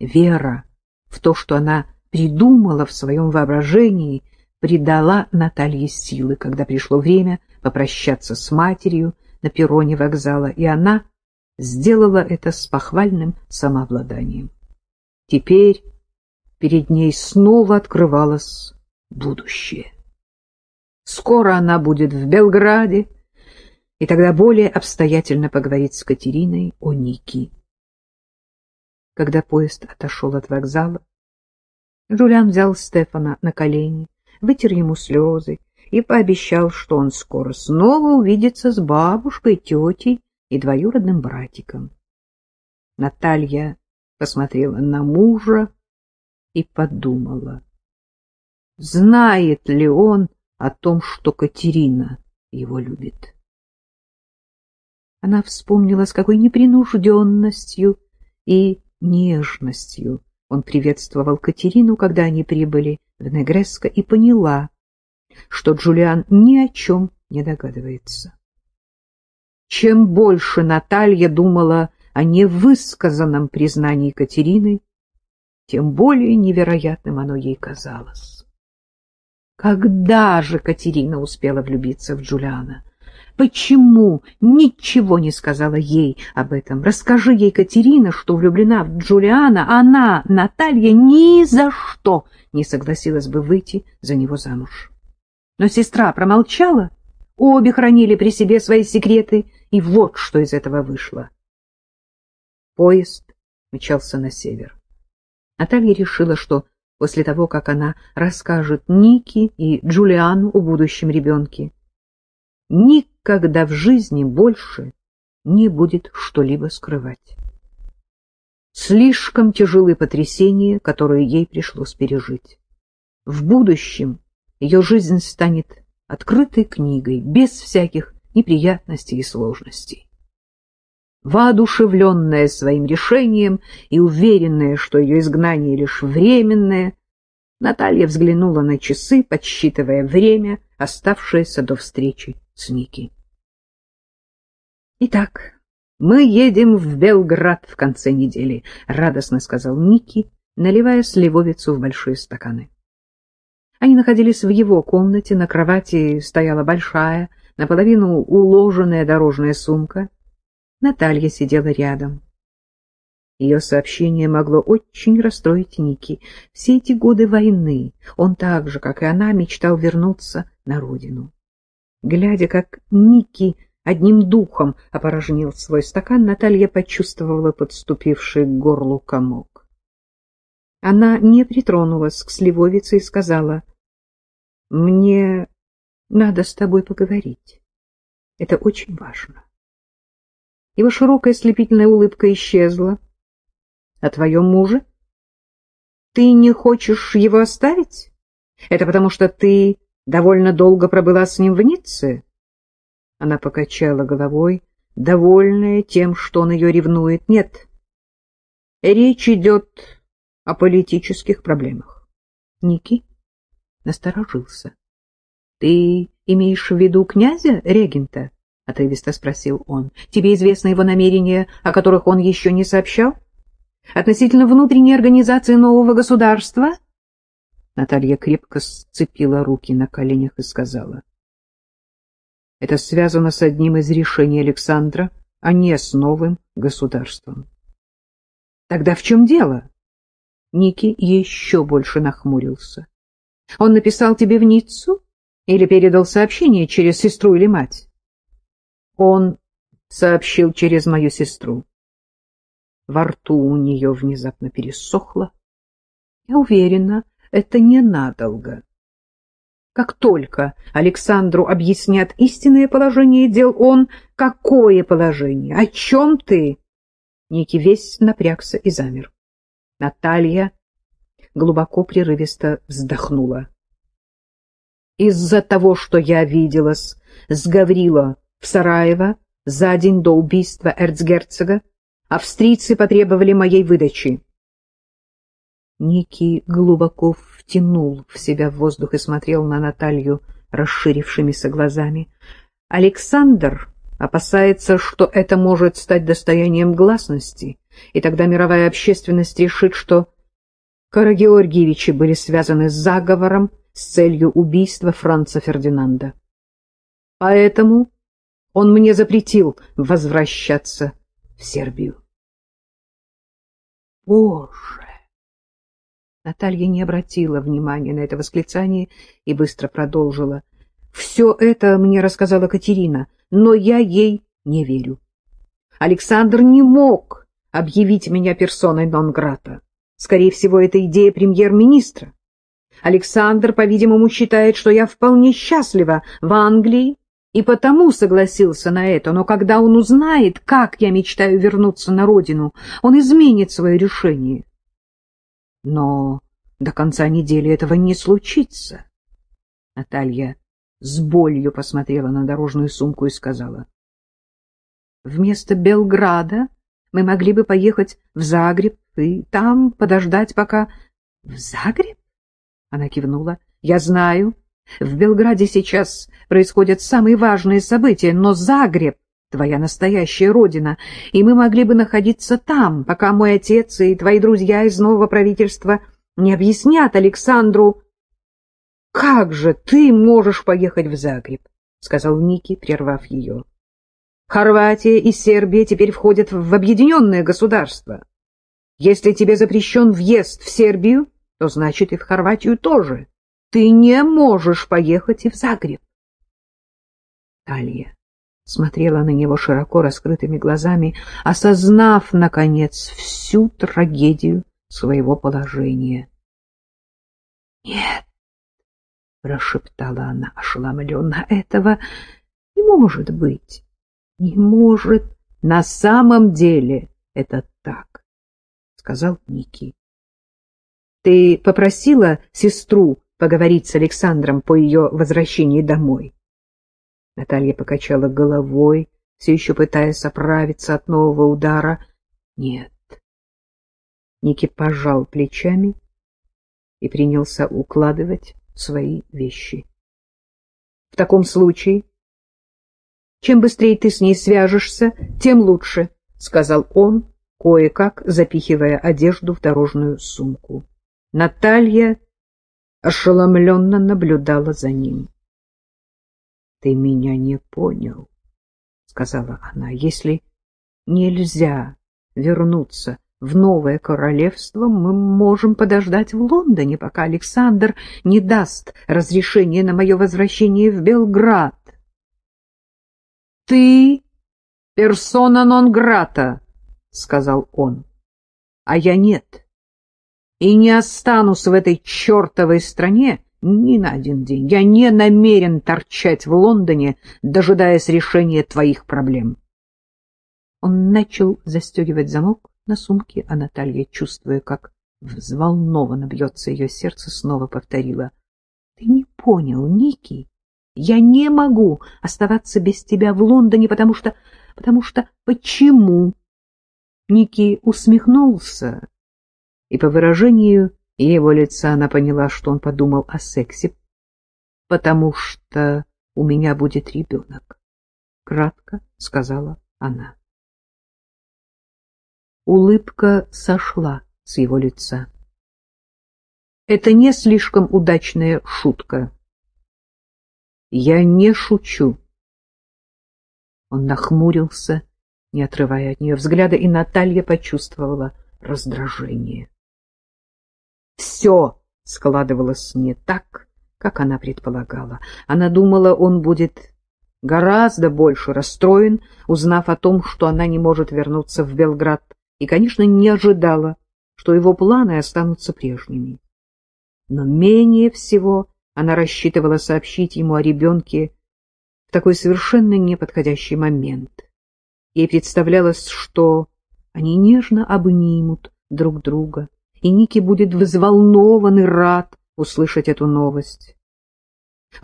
Вера в то, что она придумала в своем воображении, придала Наталье силы, когда пришло время попрощаться с матерью на перроне вокзала, и она сделала это с похвальным самообладанием. Теперь перед ней снова открывалось будущее. Скоро она будет в Белграде, и тогда более обстоятельно поговорить с Катериной о Нике. Когда поезд отошел от вокзала, Джулиан взял Стефана на колени, вытер ему слезы и пообещал, что он скоро снова увидится с бабушкой, тетей и двоюродным братиком. Наталья посмотрела на мужа и подумала, знает ли он о том, что Катерина его любит. Она вспомнила, с какой непринужденностью и нежностью он приветствовал Катерину, когда они прибыли в Негреско, и поняла, что Джулиан ни о чем не догадывается. Чем больше Наталья думала о невысказанном признании Катерины, тем более невероятным оно ей казалось. Когда же Катерина успела влюбиться в Джулиана? Почему ничего не сказала ей об этом? Расскажи ей, Катерина, что влюблена в Джулиана, она, Наталья, ни за что не согласилась бы выйти за него замуж. Но сестра промолчала, обе хранили при себе свои секреты, и вот что из этого вышло. Поезд мчался на север. Наталья решила, что после того, как она расскажет Нике и Джулиану о будущем ребенке, никогда в жизни больше не будет что-либо скрывать. Слишком тяжелые потрясения, которые ей пришлось пережить. В будущем ее жизнь станет открытой книгой, без всяких неприятностей и сложностей. Воодушевленная своим решением и уверенная, что ее изгнание лишь временное, Наталья взглянула на часы, подсчитывая время, оставшееся до встречи с Ники. «Итак, мы едем в Белград в конце недели», — радостно сказал Ники, наливая сливовицу в большие стаканы. Они находились в его комнате, на кровати стояла большая, наполовину уложенная дорожная сумка. Наталья сидела рядом. Ее сообщение могло очень расстроить Ники. Все эти годы войны он так же, как и она, мечтал вернуться на родину. Глядя, как Ники одним духом опорожнил свой стакан, Наталья почувствовала подступивший к горлу комок. Она не притронулась к сливовице и сказала, «Мне надо с тобой поговорить. Это очень важно». Его широкая слепительная улыбка исчезла. «О твоем муже? Ты не хочешь его оставить? Это потому, что ты довольно долго пробыла с ним в Ницце?» Она покачала головой, довольная тем, что он ее ревнует. «Нет, речь идет о политических проблемах. Ники насторожился. — Ты имеешь в виду князя регента? — отрывисто спросил он. — Тебе известны его намерения, о которых он еще не сообщал? Относительно внутренней организации нового государства? Наталья крепко сцепила руки на коленях и сказала. — Это связано с одним из решений Александра, а не с новым государством. — Тогда в чем дело? Ники еще больше нахмурился. — Он написал тебе в Ниццу или передал сообщение через сестру или мать? — Он сообщил через мою сестру. Во рту у нее внезапно пересохло. Я уверена, это ненадолго. Как только Александру объяснят истинное положение дел, он... Какое положение? О чем ты? Ники весь напрягся и замер. Наталья глубоко прерывисто вздохнула. Из-за того, что я виделась с Гаврила в Сараево за день до убийства эрцгерцога, австрийцы потребовали моей выдачи. Ники глубоко втянул в себя воздух и смотрел на Наталью расширившимися глазами. Александр опасается, что это может стать достоянием гласности, и тогда мировая общественность решит, что Карагеоргиевичи были связаны с заговором с целью убийства Франца Фердинанда. Поэтому он мне запретил возвращаться в Сербию. Боже! Наталья не обратила внимания на это восклицание и быстро продолжила. Все это мне рассказала Катерина, но я ей не верю. Александр не мог объявить меня персоной нон-грата. Скорее всего, это идея премьер-министра. Александр, по-видимому, считает, что я вполне счастлива в Англии и потому согласился на это, но когда он узнает, как я мечтаю вернуться на родину, он изменит свое решение. Но до конца недели этого не случится. Наталья с болью посмотрела на дорожную сумку и сказала. Вместо Белграда мы могли бы поехать в Загреб и там подождать, пока... — В Загреб? — она кивнула. — Я знаю. В Белграде сейчас происходят самые важные события, но Загреб — твоя настоящая родина, и мы могли бы находиться там, пока мой отец и твои друзья из нового правительства не объяснят Александру... — Как же ты можешь поехать в Загреб? — сказал Ники, прервав ее. — Хорватия и Сербия теперь входят в объединенное государство. Если тебе запрещен въезд в Сербию, то значит и в Хорватию тоже. Ты не можешь поехать и в Загреб. Талия смотрела на него широко раскрытыми глазами, осознав, наконец, всю трагедию своего положения. — Нет, — прошептала она ошеломленно, — этого не может быть. Не может. На самом деле это так сказал Ники. — Ты попросила сестру поговорить с Александром по ее возвращении домой? Наталья покачала головой, все еще пытаясь оправиться от нового удара. — Нет. Ники пожал плечами и принялся укладывать свои вещи. — В таком случае, чем быстрее ты с ней свяжешься, тем лучше, — сказал он, кое-как запихивая одежду в дорожную сумку. Наталья ошеломленно наблюдала за ним. — Ты меня не понял, — сказала она. — Если нельзя вернуться в новое королевство, мы можем подождать в Лондоне, пока Александр не даст разрешения на мое возвращение в Белград. — Ты персона нон-грата, — сказал он. — А я нет. И не останусь в этой чертовой стране ни на один день. Я не намерен торчать в Лондоне, дожидаясь решения твоих проблем. Он начал застегивать замок на сумке, а Наталья, чувствуя, как взволнованно бьется ее сердце, снова повторила. — Ты не понял, Ники. Я не могу оставаться без тебя в Лондоне, потому что... Потому что... Почему? Ники усмехнулся, и по выражению его лица она поняла, что он подумал о сексе, потому что у меня будет ребенок, — кратко сказала она. Улыбка сошла с его лица. Это не слишком удачная шутка. Я не шучу. Он нахмурился не отрывая от нее взгляда, и Наталья почувствовала раздражение. Все складывалось не так, как она предполагала. Она думала, он будет гораздо больше расстроен, узнав о том, что она не может вернуться в Белград, и, конечно, не ожидала, что его планы останутся прежними. Но менее всего она рассчитывала сообщить ему о ребенке в такой совершенно неподходящий момент — Ей представлялось, что они нежно обнимут друг друга, и Ники будет взволнован и рад услышать эту новость.